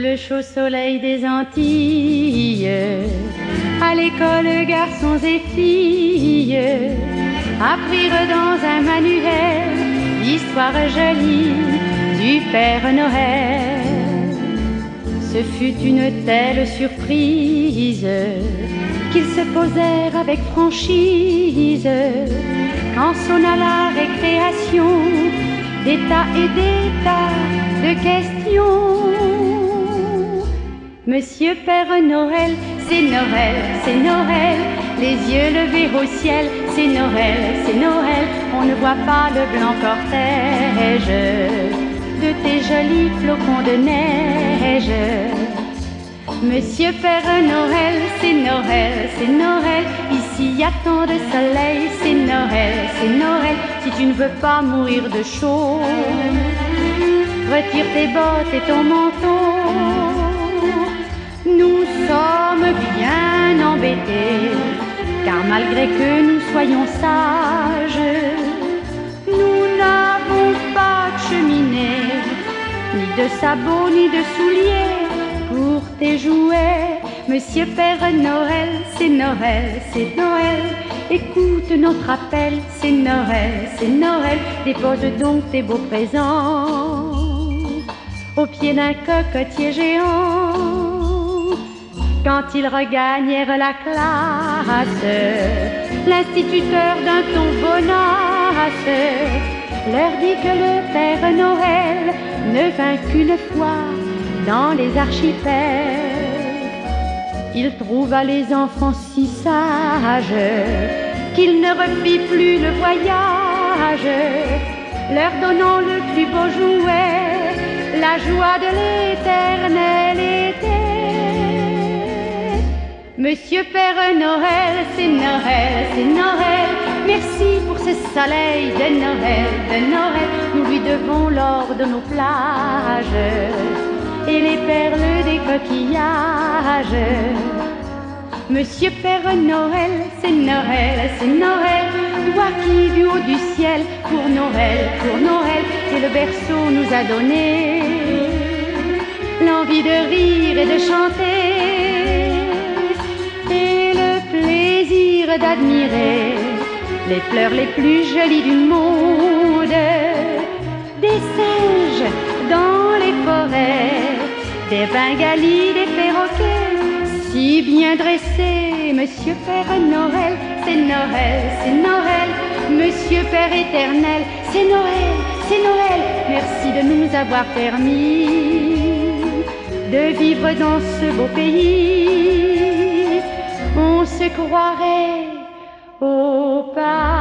chaud soleil des Antilles. À l'école, garçons et filles apprirent dans un manuel l'histoire jolie du Père Noël. Ce fut une telle surprise qu'ils se posèrent avec franchise quand sonna la récréation des tas et des tas de questions. Monsieur Père Noël, c'est Noël, c'est Noël, les yeux levés au ciel, c'est Noël, c'est Noël, on ne voit pas le blanc cortège de tes jolis flocons de neige. Monsieur Père Noël, c'est Noël, c'est Noël, ici y a tant de soleil, c'est Noël, c'est Noël, si tu ne veux pas mourir de chaud, retire tes bottes et ton manteau. Sommes bien embêtés, car malgré que nous soyons sages, nous n'avons pas de cheminée, ni de sabots, ni de souliers pour tes jouets. Monsieur Père Noël, c'est Noël, c'est Noël. Écoute notre appel, c'est Noël, c'est Noël. Dépose donc tes beaux présents au pied d'un cocotier géant. Quand ils regagnèrent la classe, l'instituteur d'un ton bonasse leur dit que le Père Noël ne vint qu'une fois dans les archipels. Il trouva les enfants si sages qu'il ne refit plus le voyage, leur donnant le plus beau jouet, la joie de l'éternel Monsieur Père Noël, c'est Noël, c'est Noël, merci pour ce soleil de Noël, de Noël, nous lui devons l'or de nos plages et les perles des coquillages. Monsieur Père Noël, c'est Noël, c'est Noël, toi qui du haut du ciel, pour Noël, pour Noël, et le berceau nous a donné. L'envie de rire et de chanter, d'admirer les fleurs les plus jolies du monde, des singes dans les forêts, des bengalis, des perroquets, si bien dressés. Monsieur Père Noël, c'est Noël, c'est Noël. Monsieur Père éternel, c'est Noël, c'est Noël. Merci de nous avoir permis de vivre dans ce beau pays. On se croirait au paradis.